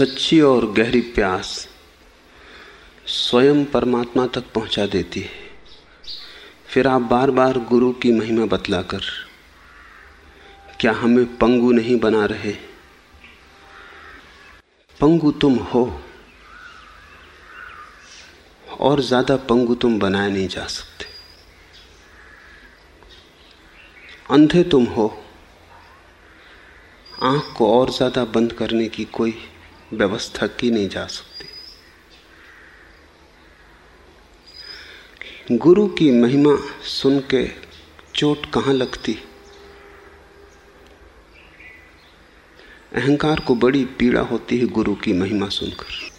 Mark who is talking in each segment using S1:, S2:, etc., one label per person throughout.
S1: सच्ची और गहरी प्यास स्वयं परमात्मा तक पहुँचा देती है। फिर आप बार बार गुरु की महिमा बतलाकर, क्या हमें पंगु नहीं बना रहे? पंगु तुम हो, और ज़्यादा पंगु तुम बनाए नहीं जा सकते। अंधे तुम हो, आँख को और ज़्यादा बंद करने की कोई व्यवस्था की नहीं जा सकती। गुरु की महिमा सुन के चोट कहाँ लगती? अहंकार को बड़ी पीड़ा होती है गुरु की महिमा सुनकर।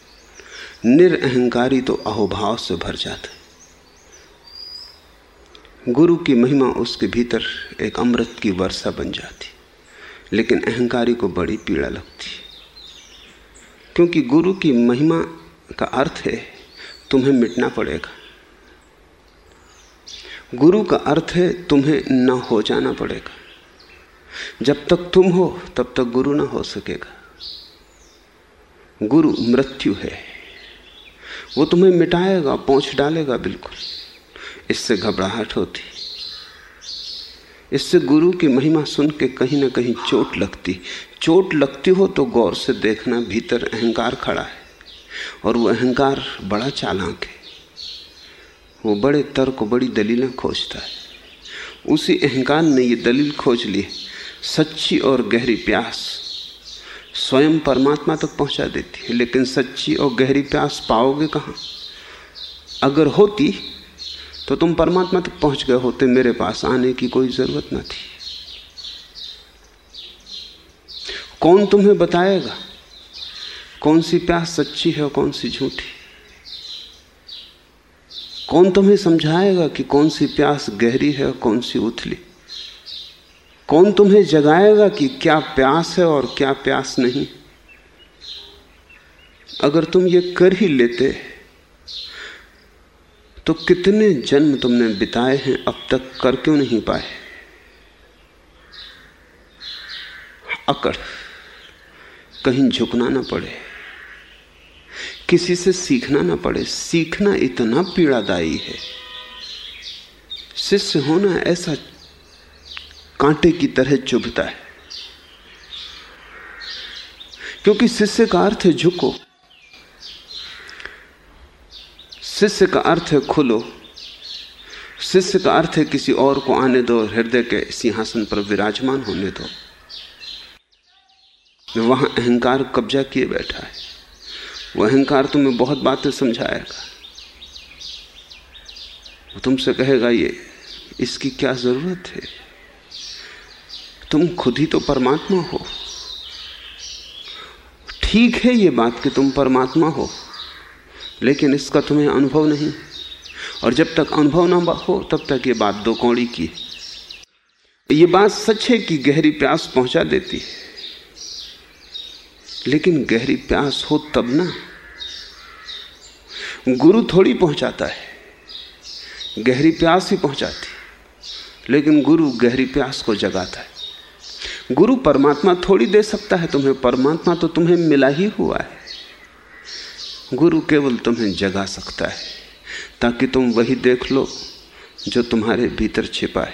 S1: निरअहंकारी तो अहोभाव से भर जाता गुरु की महिमा उसके भीतर एक अमृत की वर्षा बन जाती, लेकिन अहंकारी को बड़ी पीड़ा लगती। क्योंकि गुरु की महिमा का अर्थ है, तुम्हें मिटना पड़ेगा। गुरु का अर्थ है, तुम्हें न हो जाना पड़ेगा। जब तक तुम हो, तब तक गुरु ना हो सकेगा। गुरु मृत्यु है। वो तुम्हें मिटाएगा, पहुँच डालेगा बिल्कुल। इससे घबराहट होती। इससे गुरु की महिमा सुन के कहीं ना कहीं चोट लगती। चोट लगती हो तो गौर से देखना भीतर अहंकार खड़ा है और वो अहंकार बड़ा चालाक है। वो बड़े तर्क, बड़ी दलीलें खोजता है। उसी अहंकार ने ये दलील खोज ली सच्ची और गहरी प्यास स्वयं परमात्मा तक पहुँचा देती है। लेकिन सच्ची और गहरी प्यास पाओगे कहाँ? अगर होती तो तुम परमात्मा तक पहुँच गए होते, मेरे पास आने की कोई ज़रूरत न थी। कौन तुम्हें बताएगा कौन सी प्यास सच्ची है और कौन सी झूठी? कौन तुम्हें समझाएगा कि कौन सी प्यास गहरी है और कौन सी उथली? कौन तुम्हें जगाएगा कि क्या प्यास है और क्या प्यास नहीं? अगर तुम ये कर ही लेते तो कितने जन्म तुमने बिताए हैं, अब तक कर क्यों नहीं पाए? अकड़, कहीं झुकना ना पड़े, किसी से सीखना ना पड़े, सीखना इतना पीड़ादायी है। शिष्य होना ऐसा कांटे की तरह चुभता है, क्योंकि शिष्य का अर्थ झुको। शिष्य का अर्थ है खुलो। शिष्य का अर्थ है किसी और को आने दो हृदय के सिंहासन पर विराजमान होने दो। वहाँ अहंकार कब्जा किए बैठा है। वह अहंकार तुम्हें बहुत बातें समझाएगा। वो तुमसे कहेगा, ये, इसकी क्या ज़रूरत है? तुम खुद ही तो परमात्मा हो। ठीक है ये बात कि तुम परमात्मा हो। लेकिन इसका तुम्हें अनुभव नहीं। और जब तक अनुभव ना हो, तब तक ये बात दो कौड़ी की ये बात सच है कि गहरी प्यास पहुँचा देती है। लेकिन गहरी प्यास हो तब ना। गुरु थोड़ी पहुंचाता है। गहरी प्यास ही पहुंचाती लेकिन गुरु गहरी प्यास को जगाता है। गुरु परमात्मा थोड़ी दे सकता है तुम्हें। परमात्मा तो तुम्हें मिला ही हुआ है। गुरु केवल तुम्हें जगा सकता है, ताकि तुम वही देख लो जो तुम्हारे भीतर छिपा है।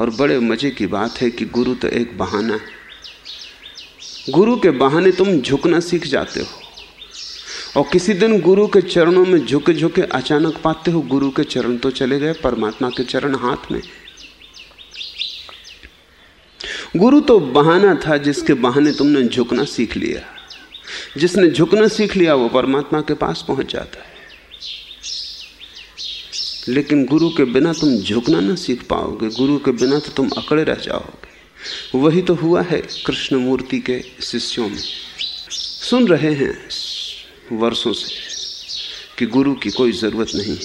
S1: और बड़े मज़े की बात है कि गुरु तो एक बहाना है। गुरु के बहाने तुम झुकना सीख जाते हो। और किसी दिन गुरु के चरणों में झुके झुके अचानक पाते हो, गुरु के चरण तो चले गए, परमात्मा के चरण हाथ में। गुरु तो बहाना था जिसके बहाने तुमने झुकना सीख लिया। जिसने झुकना सीख लिया, वो परमात्मा के पास पहुँच जाता है। लेकिन गुरु के बिना तुम झुकना ना सीख पाओगे, गुरु के बिना तो तुम अकड़े रह जाओगे। वही तो हुआ है कृष्ण मूर्ति के शिष्यों में। सुन रहे हैं वर्षों से कि गुरु की कोई ज़रूरत नहीं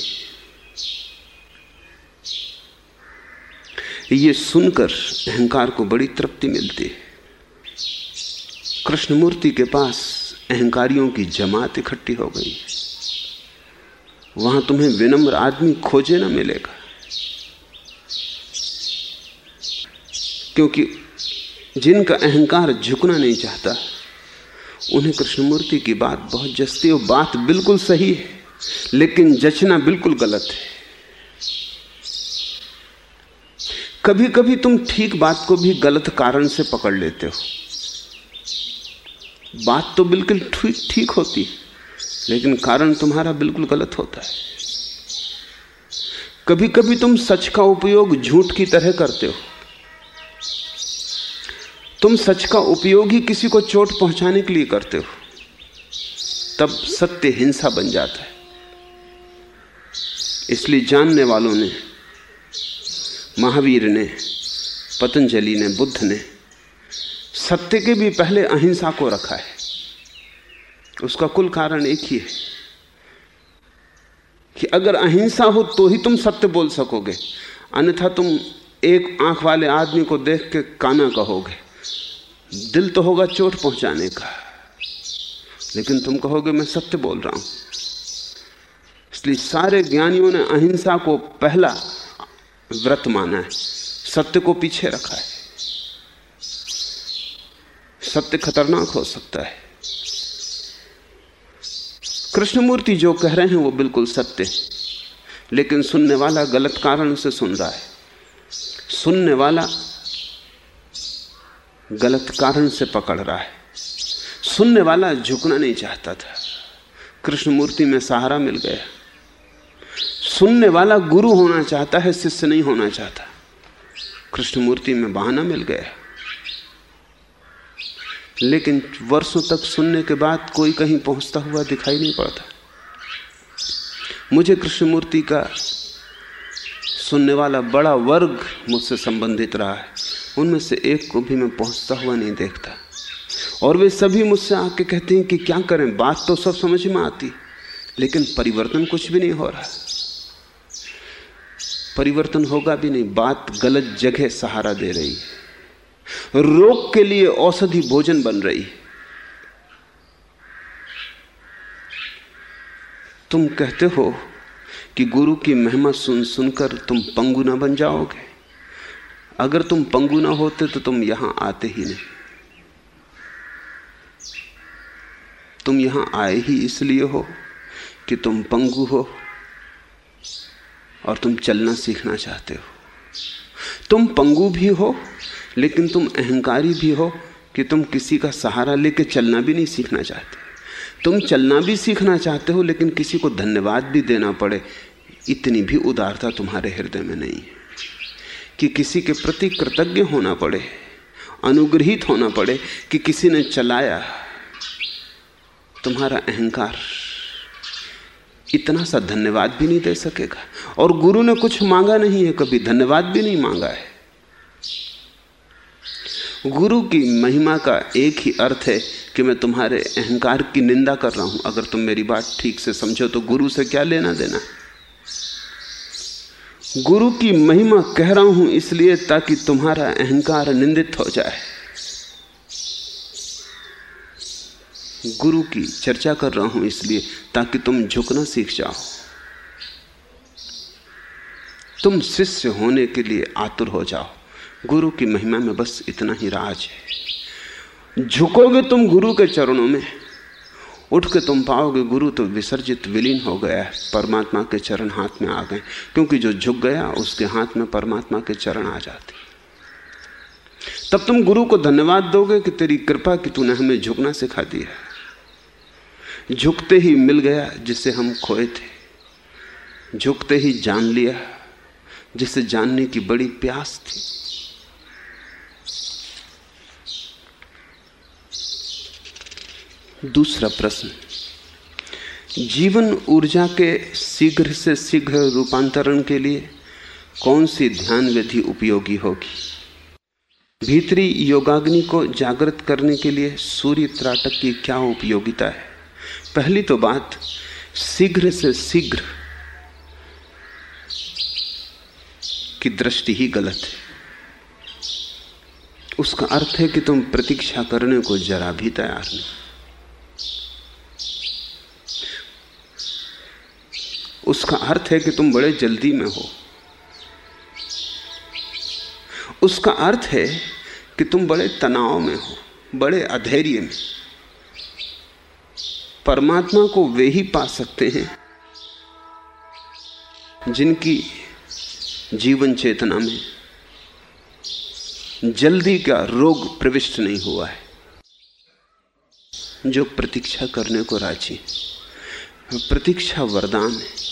S1: ये सुनकर अहंकार को बड़ी तृप्ति मिलती है। कृष्णमूर्ति के पास अहंकारियों की जमात इकट्ठी हो गई वहाँ तुम्हें विनम्र आदमी खोजे ना मिलेगा। क्योंकि जिनका अहंकार झुकना नहीं चाहता, उन्हें कृष्णमूर्ति की बात बहुत जस्ती और बात बिल्कुल सही है, लेकिन जचना बिल्कुल गलत है। कभी कभी तुम ठीक बात को भी गलत कारण से पकड़ लेते हो। बात तो बिल्कुल ठीक ठीक होती है, लेकिन कारण तुम्हारा बिल्कुल गलत होता है। कभी कभी तुम सच का उपयोग झूठ की तरह करते हो। तुम सच का उपयोग ही किसी को चोट पहुँचाने के लिए करते हो। तब सत्य हिंसा बन जाता है। इसलिए जानने वालों ने, महावीर ने, पतंजलि ने, बुद्ध ने सत्य के भी पहले अहिंसा को रखा है। उसका कुल कारण एक ही है कि अगर अहिंसा हो तो ही तुम सत्य बोल सकोगे। अन्यथा तुम एक आँख वाले आदमी को देख के काना कहोगे। दिल तो होगा चोट पहुँचाने का, लेकिन तुम कहोगे, मैं सत्य बोल रहा हूँ। इसलिए सारे ज्ञानियों ने अहिंसा को पहला व्रत माना है, सत्य को पीछे रखा है। सत्य खतरनाक हो सकता है। कृष्णमूर्ति जो कह रहे हैं वो बिल्कुल सत्य है। लेकिन सुनने वाला गलत कारण से सुन रहा है। सुनने वाला गलत कारण से पकड़ रहा है। सुनने वाला झुकना नहीं चाहता था। कृष्णमूर्ति में सहारा मिल गया। सुनने वाला गुरु होना चाहता है, शिष्य नहीं होना चाहता। कृष्णमूर्ति में बहाना मिल गया। लेकिन वर्षों तक सुनने के बाद कोई कहीं पहुँचता हुआ दिखाई नहीं पड़ता। मुझे कृष्णमूर्ति का सुनने वाला बड़ा वर्ग मुझसे संबंधित रहा है। उनमें से एक को भी मैं पहुँचता हुआ नहीं देखता। और वे सभी मुझसे आके कहते हैं कि क्या करें, बात तो सब समझ में आती, लेकिन परिवर्तन कुछ भी नहीं हो रहा। परिवर्तन होगा भी नहीं, बात गलत जगह सहारा दे रही है। रोग के लिए औषधि भोजन बन रही तुम कहते हो कि गुरु की महिमा सुन सुनकर तुम पंगु ना बन जाओगे। अगर तुम पंगु ना होते तो तुम यहाँ आते ही नहीं। तुम यहाँ आए ही इसलिए हो कि तुम पंगु हो और तुम चलना सीखना चाहते हो। तुम पंगु भी हो लेकिन तुम अहंकारी भी हो कि तुम किसी का सहारा लेके चलना भी नहीं सीखना चाहते। तुम चलना भी सीखना चाहते हो, लेकिन किसी को धन्यवाद भी देना पड़े। इतनी भी उदारता तुम्हारे हृदय में नहीं है कि किसी के प्रति कृतज्ञ होना पड़े, अनुग्रहित होना पड़े कि किसी ने चलाया। तुम्हारा अहंकार इतना सा धन्यवाद भी नहीं दे सकेगा। और गुरु ने कुछ मांगा नहीं है, कभी धन्यवाद भी नहीं मांगा है। गुरु की महिमा का एक ही अर्थ है कि मैं तुम्हारे अहंकार की निंदा कर रहा हूँ। अगर तुम मेरी बात ठीक से समझो तो गुरु से क्या लेना देना? गुरु की महिमा कह रहा हूँ इसलिए ताकि तुम्हारा अहंकार निंदित हो जाए। गुरु की चर्चा कर रहा हूँ इसलिए ताकि तुम झुकना सीख जाओ। तुम शिष्य होने के लिए आतुर हो जाओ। गुरु की महिमा में बस इतना ही राज है। झुकोगे तुम गुरु के चरणों में उठ के तुम पाओगे गुरु तो विसर्जित विलीन हो गया है, परमात्मा के चरण हाथ में आ गए। क्योंकि जो झुक गया, उसके हाथ में परमात्मा के चरण आ जाते तब तुम गुरु को धन्यवाद दोगे कि तेरी कृपा कि तूने हमें झुकना सिखा दिया झुकते ही मिल गया जिसे हम खोए थे। झुकते ही जान लिया जिसे जानने की बड़ी प्यास थी। दूसरा प्रश्न। जीवन ऊर्जा के शीघ्र से शीघ्र रूपांतरण के लिए कौन सी ध्यान विधि उपयोगी होगी? भीतरी योगाग्नि को जागृत करने के लिए सूर्य त्राटक की क्या उपयोगिता है? पहली तो बात, शीघ्र से शीघ्र की दृष्टि ही गलत है। उसका अर्थ है कि तुम प्रतीक्षा करने को जरा भी तैयार नहीं। उसका अर्थ है कि तुम बड़े जल्दी में हो। उसका अर्थ है कि तुम बड़े तनाव में हो, बड़े अधैर्य में। परमात्मा को वे ही पा सकते हैं जिनकी जीवन चेतना में जल्दी का रोग प्रविष्ट नहीं हुआ है, जो प्रतीक्षा करने को राज़ी प्रतीक्षा वरदान है।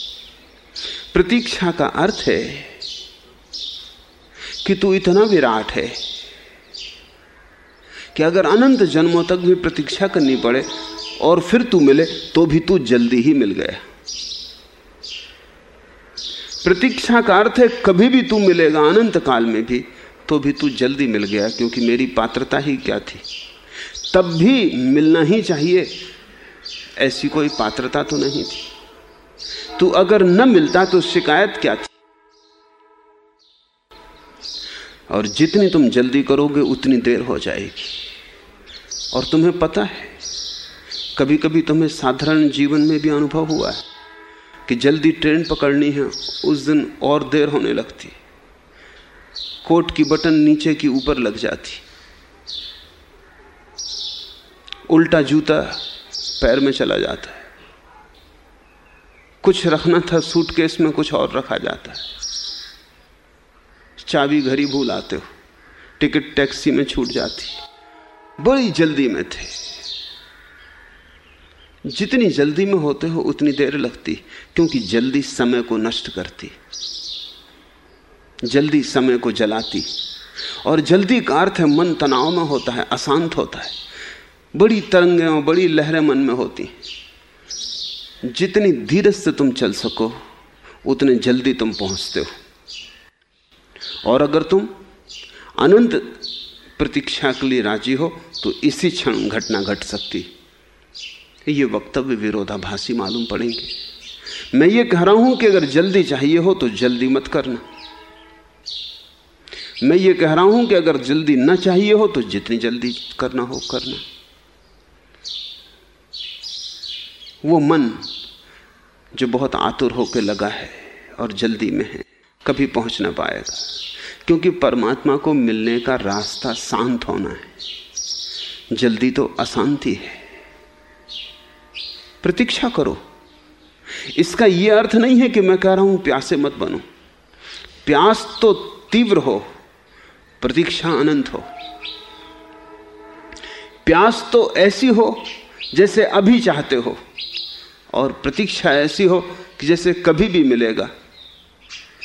S1: प्रतीक्षा का अर्थ है कि तू इतना विराट है कि अगर अनंत जन्मों तक भी प्रतीक्षा करनी पड़े और फिर तू मिले तो भी तू जल्दी ही मिल गया। प्रतीक्षा का अर्थ है कभी भी तू मिलेगा अनंत काल में भी तो भी तू जल्दी मिल गया, क्योंकि मेरी पात्रता ही क्या थी? तब भी मिलना ही चाहिए, ऐसी कोई पात्रता तो नहीं थी। तू अगर न मिलता तो शिकायत क्या थी? और जितनी तुम जल्दी करोगे, उतनी देर हो जाएगी। और तुम्हें पता है कभी कभी तुम्हें साधारण जीवन में भी अनुभव हुआ है कि जल्दी ट्रेन पकड़नी है, उस दिन और देर होने लगती। कोट की बटन नीचे की ऊपर लग जाती। उल्टा जूता पैर में चला जाता है। कुछ रखना था, सूटकेस में कुछ और रखा जाता है। चाबी घरी भूल आते हो, टिकट टैक्सी में छूट जाती। बड़ी जल्दी में थे। जितनी जल्दी में होते हो, उतनी देर लगती, क्योंकि जल्दी समय को नष्ट करती। जल्दी समय को जलाती। और जल्दी का अर्थ है, मन तनाव में होता है, अशांत होता है। बड़ी तरंगें और बड़ी लहरें मन में होती। जितनी धीरज से तुम चल सको, उतने जल्दी तुम पहुँचते हो। और अगर तुम अनंत प्रतीक्षा के लिए राज़ी हो तो इसी क्षण घटना घट सकती। ये वक्तव्य विरोधाभासी मालूम पड़ेंगे। मैं ये कह रहा हूँ कि अगर जल्दी चाहिए हो तो जल्दी मत करना। मैं ये कह रहा हूँ कि अगर जल्दी ना चाहिए हो तो जितनी जल्दी करना हो, करना। वो मन जो बहुत आतुर होकर लगा है और जल्दी में है, कभी पहुँच ना पाएगा। क्योंकि परमात्मा को मिलने का रास्ता शांत होना है। जल्दी तो अशांति है। प्रतीक्षा करो। इसका यह अर्थ नहीं है कि मैं कह रहा हूँ प्यासे मत बनो। प्यास तो तीव्र हो, प्रतीक्षा अनंत हो। प्यास तो ऐसी हो जैसे अभी चाहते हो। और प्रतीक्षा ऐसी हो कि जैसे कभी भी मिलेगा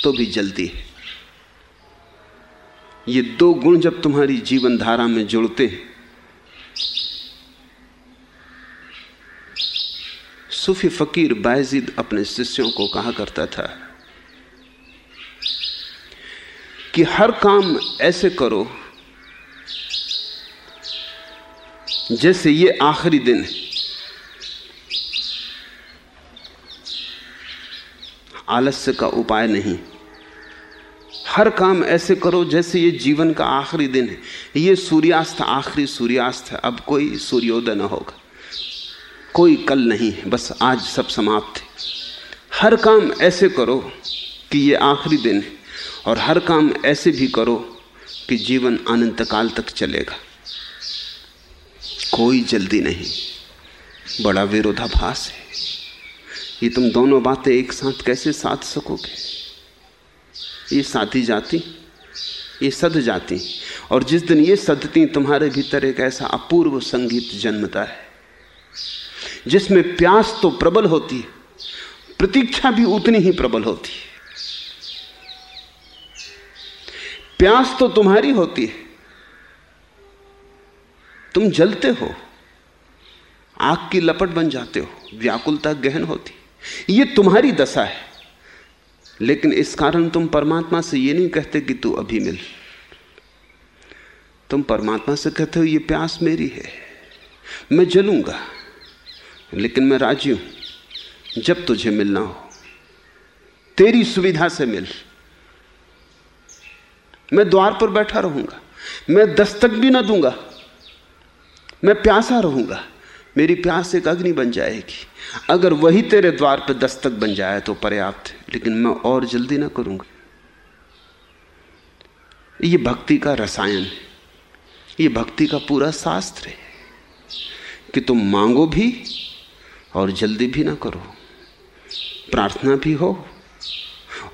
S1: तो भी जल्दी है। ये दो गुण जब तुम्हारी जीवन धारा में जुड़ते हैं, सूफी फकीर बायजीद अपने शिष्यों को कहा करता था कि हर काम ऐसे करो जैसे ये आखिरी दिन है। आलस्य का उपाय नहीं। हर काम ऐसे करो जैसे ये जीवन का आखिरी दिन है। ये सूर्यास्त आखिरी सूर्यास्त है। अब कोई सूर्योदय न होगा। कोई कल नहीं है। बस आज सब समाप्त है। हर काम ऐसे करो कि ये आखिरी दिन है। और हर काम ऐसे भी करो कि जीवन अनंत काल तक चलेगा। कोई जल्दी नहीं। बड़ा विरोधाभास है। ये तुम दोनों बातें एक साथ कैसे साध सकोगे? ये साथी जाती, ये सद जाती। और जिस दिन ये सदती, तुम्हारे भीतर एक ऐसा अपूर्व संगीत जन्मता है, जिसमें प्यास तो प्रबल होती है, प्रतीक्षा भी उतनी ही प्रबल होती है। प्यास तो तुम्हारी होती है। तुम जलते हो, आग की लपट बन जाते हो, व्याकुलता गहन होती ये तुम्हारी दशा है। लेकिन इस कारण तुम परमात्मा से ये नहीं कहते कि तू अभी मिल। तुम परमात्मा से कहते हो, ये प्यास मेरी है। मैं जलूँगा, लेकिन मैं राज़ी हूँ, जब तुझे मिलना हो। तेरी सुविधा से मिल। मैं द्वार पर बैठा रहूँगा, मैं दस्तक भी ना दूँगा, मैं प्यासा रहूँगा। मेरी प्यास एक अग्नि बन जाएगी। अगर वही तेरे द्वार पर दस्तक बन जाए तो पर्याप्त है, लेकिन मैं और जल्दी ना करूँगा। ये भक्ति का रसायन है। ये भक्ति का पूरा शास्त्र है कि तुम मांगो भी और जल्दी भी ना करो। प्रार्थना भी हो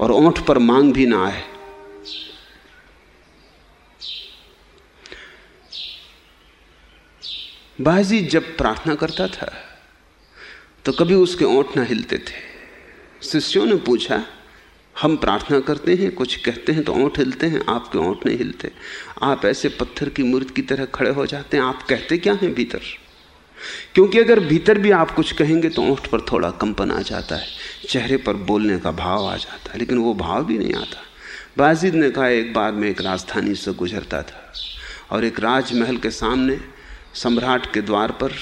S1: और ओंठ पर मांग भी ना आए। बाजी जब प्रार्थना करता था तो कभी उसके ओंठ ना हिलते थे। शिष्यों ने पूछा, हम प्रार्थना करते हैं, कुछ कहते हैं तो ओंठ हिलते हैं, आपके ओंठ नहीं हिलते। आप ऐसे पत्थर की मूर्ति की तरह खड़े हो जाते हैं, आप कहते क्या हैं भीतर? क्योंकि अगर भीतर भी आप कुछ कहेंगे तो ओंठ पर थोड़ा कंपन आ जाता है, चेहरे पर बोलने का भाव आ जाता है, लेकिन वो भाव भी नहीं आता। बाजिद ने कहा, एक बार मैं एक राजधानी से गुजरता था और एक राजमहल के सामने सम्राट के द्वार पर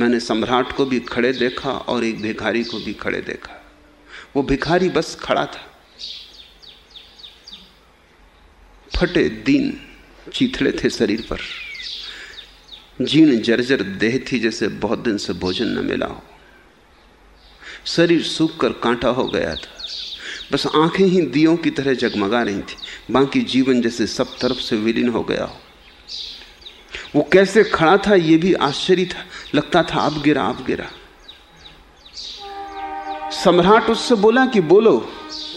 S1: मैंने सम्राट को भी खड़े देखा और एक भिखारी को भी खड़े देखा। वो भिखारी बस खड़ा था। फटे दीन चीथड़े थे शरीर पर। जीण जर्जर देह थी जैसे बहुत दिन से भोजन न मिला हो। शरीर सूख कर कांटा हो गया था। बस आँखें ही दियों की तरह जगमगा रही थी। बाकी जीवन जैसे सब तरफ़ से विलीन हो गया हो। वो कैसे खड़ा था यह भी आश्चर्य था लगता था अब गिरा अब गिरा। सम्राट उससे बोला कि बोलो,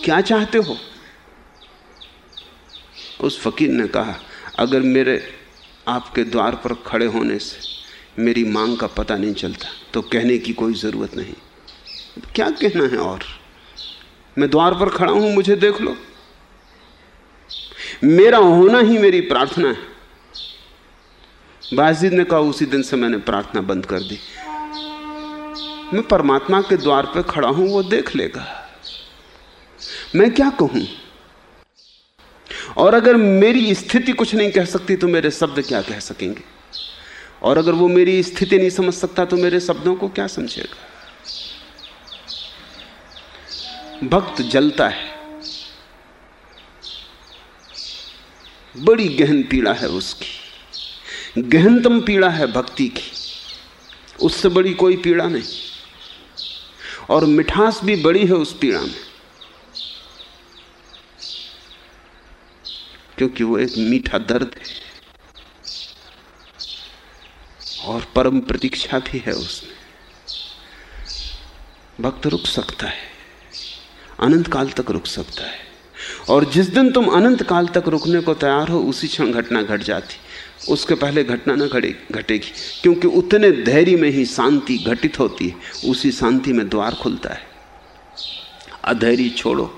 S1: क्या चाहते हो? उस फकीर ने कहा, अगर मेरे, आपके द्वार पर खड़े होने से मेरी मांग का पता नहीं चलता तो कहने की कोई ज़रूरत नहीं। क्या कहना है और? मैं द्वार पर खड़ा हूँ, मुझे देख लो। मेरा होना ही मेरी प्रार्थना है। बाजिद ने कहा, उसी दिन से मैंने प्रार्थना बंद कर दी। मैं परमात्मा के द्वार पर खड़ा हूँ, वो देख लेगा। मैं क्या कहूँ? और अगर मेरी स्थिति कुछ नहीं कह सकती तो मेरे शब्द क्या कह सकेंगे? और अगर वो मेरी स्थिति नहीं समझ सकता तो मेरे शब्दों को क्या समझेगा? भक्त जलता है। बड़ी गहन पीड़ा है उसकी। गहनतम पीड़ा है भक्ति की। उससे बड़ी कोई पीड़ा नहीं। और मिठास भी बड़ी है उस पीड़ा में। क्योंकि वो एक मीठा दर्द है। और परम प्रतीक्षा भी है उसमें। भक्त रुक सकता है। अनंत काल तक रुक सकता है। और जिस दिन तुम अनंत काल तक रुकने को तैयार हो, उसी क्षण घटना घट जाती। उसके पहले घटना ना घटे, घटेगी। क्योंकि उतने धैर्य में ही शांति घटित होती है, उसी शांति में द्वार खुलता है। अधैर्य छोड़ो।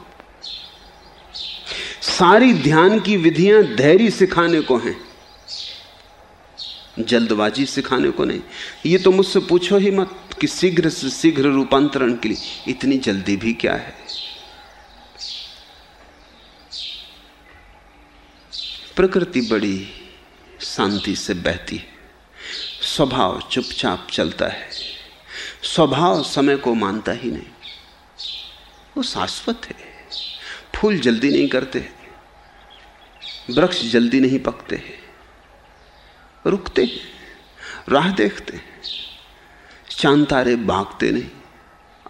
S1: सारी ध्यान की विधियाँ धैर्य सिखाने को हैं, जल्दबाजी सिखाने को नहीं। ये तो मुझसे पूछो ही मत कि शीघ्र से शीघ्र रूपांतरण के लिए इतनी जल्दी भी क्या है? प्रकृति बड़ी शांति से बहती है। स्वभाव चुपचाप चलता है। स्वभाव समय को मानता ही नहीं। वो शाश्वत है। फूल जल्दी नहीं करते वृक्ष जल्दी नहीं पकते रुकते राह देखते चाँद तारे भागते नहीं।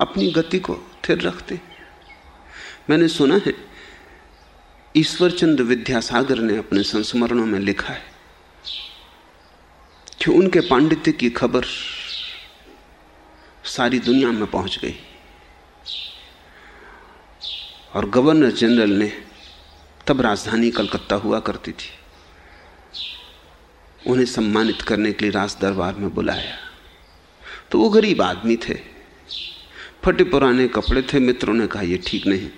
S1: अपनी गति को थिर रखते मैंने सुना है, ईश्वरचंद विद्यासागर ने अपने संस्मरणों में लिखा है कि उनके पांडित्य की खबर सारी दुनिया में पहुँच गई। और गवर्नर जनरल ने तब राजधानी कलकत्ता हुआ करती थी। उन्हें सम्मानित करने के लिए राज दरबार में बुलाया। तो वो गरीब आदमी थे। फटे पुराने कपड़े थे। मित्रों ने कहा यह ठीक नहीं।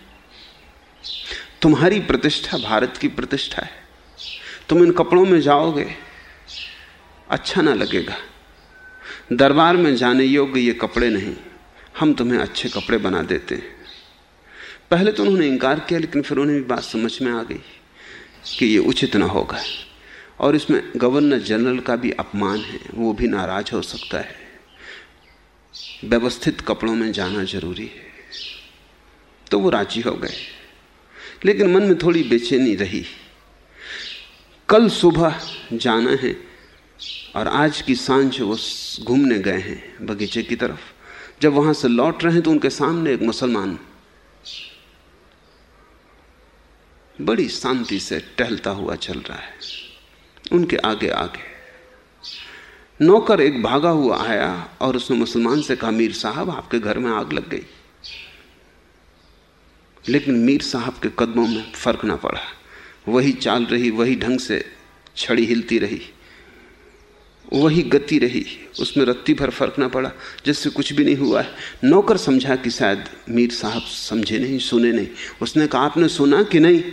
S1: तुम्हारी प्रतिष्ठा भारत की प्रतिष्ठा है। तुम इन कपड़ों में जाओगे। अच्छा ना लगेगा। दरबार में जाने योग्य ये कपड़े नहीं। हम तुम्हें अच्छे कपड़े बना देते हैं। पहले तो उन्होंने इनकार किया, लेकिन फिर उन्हें भी बात समझ में आ गई कि ये उचित ना होगा। और इसमें गवर्नर जनरल का भी अपमान है। वो भी नाराज़ हो सकता है। व्यवस्थित कपड़ों में जाना ज़रूरी है। तो वो राज़ी हो गए। लेकिन मन में थोड़ी बेचैनी रही। कल सुबह जाना है। और आज की साँझ वो घूमने गए हैं, बगीचे की तरफ़। जब वहाँ से लौट रहे हैं तो उनके सामने एक मुसलमान। बड़ी शांति से टहलता हुआ चल रहा है। उनके आगे आगे। नौकर एक भागा हुआ आया और उसने मुसलमान से कहा, मीर साहब, आपके घर में आग लग गई। लेकिन मीर साहब के कदमों में फ़र्क ना पड़ा। वही चाल रही, वही ढंग से छड़ी हिलती रही। वही गति रही। उसमें रत्ती भर फ़र्क ना पड़ा, जिससे कुछ भी नहीं हुआ। है नौकर समझा कि शायद मीर साहब समझे नहीं, सुने नहीं। उसने कहा, आपने सुना कि नहीं?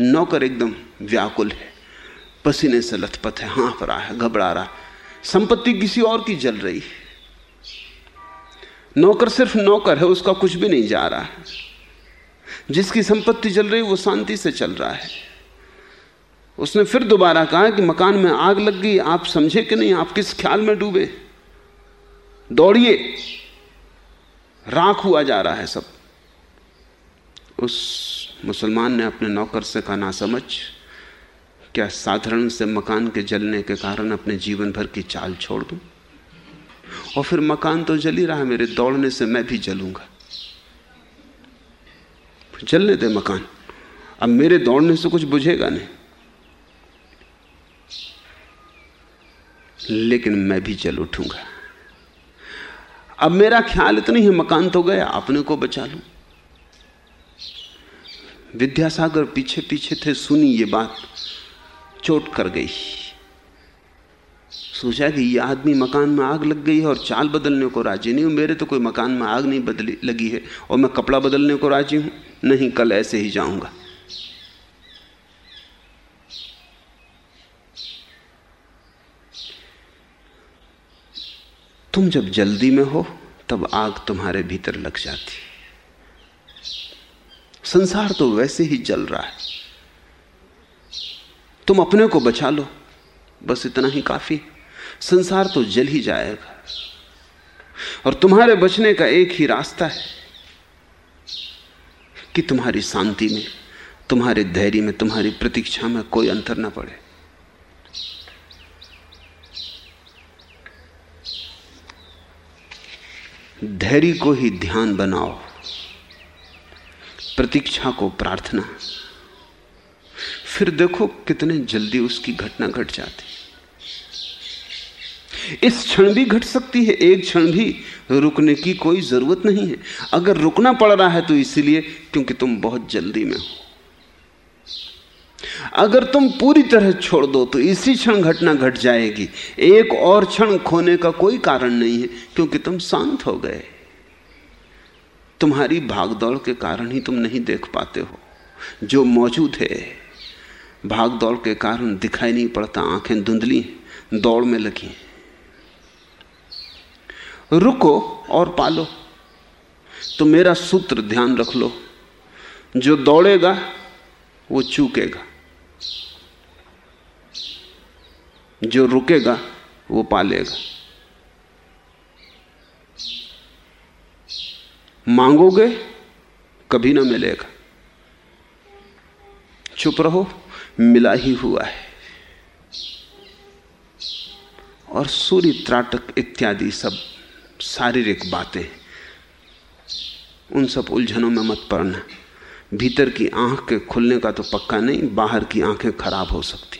S1: नौकर एकदम व्याकुल है। पसीने से लथपथ है हाँफ रहा है घबरा रहा। संपत्ति किसी और की जल रही। है नौकर सिर्फ़ नौकर है, उसका कुछ भी नहीं जा रहा। है जिसकी संपत्ति जल रही, वो शांति से चल रहा है। उसने फिर दोबारा कहा कि मकान में आग लग गई, आप समझे कि नहीं? आप किस ख्याल में डूबे? दौड़िए। राख हुआ जा रहा है सब। उस मुसलमान ने अपने नौकर से कहा, ना समझ, क्या साधारण से मकान के जलने के कारण अपने जीवन भर की चाल छोड़ दूँ? और फिर मकान तो जल ही रहा है, मेरे दौड़ने से मैं भी जलूँगा। जलने दे मकान। अब मेरे दौड़ने से कुछ बुझेगा नहीं। लेकिन मैं भी जल उठूँगा। अब मेरा ख्याल इतना ही मकान तो गया, अपने को बचा लूँ। विद्यासागर पीछे पीछे थे, सुनी ये बात, चोट कर गई। सोचा कि ये आदमी मकान में आग लग गई है और चाल बदलने को राज़ी नहीं हूँ। मेरे तो कोई मकान में आग नहीं बदली, लगी है और मैं कपड़ा बदलने को राज़ी हूँ। नहीं, कल ऐसे ही जाऊँगा। तुम जब जल्दी में हो, तब आग तुम्हारे भीतर लग जाती संसार तो वैसे ही जल रहा है। तुम अपने को बचा लो, बस इतना ही काफ़ी। संसार तो जल ही जाएगा। और तुम्हारे बचने का एक ही रास्ता है कि तुम्हारी शांति में, तुम्हारे धैर्य में, तुम्हारी प्रतीक्षा में कोई अंतर ना पड़े। धैर्य को ही ध्यान बनाओ। प्रतीक्षा को प्रार्थना। फिर देखो कितने जल्दी उसकी घटना घट जाती। इस क्षण भी घट सकती है, एक क्षण भी रुकने की कोई ज़रूरत नहीं है। अगर रुकना पड़ रहा है तो इसीलिए, क्योंकि तुम बहुत जल्दी में हो। अगर तुम पूरी तरह छोड़ दो तो इसी क्षण घटना घट गट जाएगी। एक और क्षण खोने का कोई कारण नहीं है, क्योंकि तुम शांत हो गए। तुम्हारी भागदौड़ के कारण ही तुम नहीं देख पाते हो। जो मौजूद है, भागदौड़ के कारण दिखाई नहीं पड़ता, आँखें धुंधली दौड़ में लगी रुको और पालो। तो मेरा सूत्र ध्यान रख लो। जो दौड़ेगा वो चूकेगा। जो रुकेगा, वो पालेगा। मांगोगे, कभी ना मिलेगा। चुप रहो, मिला ही हुआ है। और सूर्य त्राटक इत्यादि सब शारीरिक बातें, उन सब उलझनों में मत पड़ना। भीतर की आँख के खुलने का तो पक्का नहीं, बाहर की आँखें खराब हो सकती।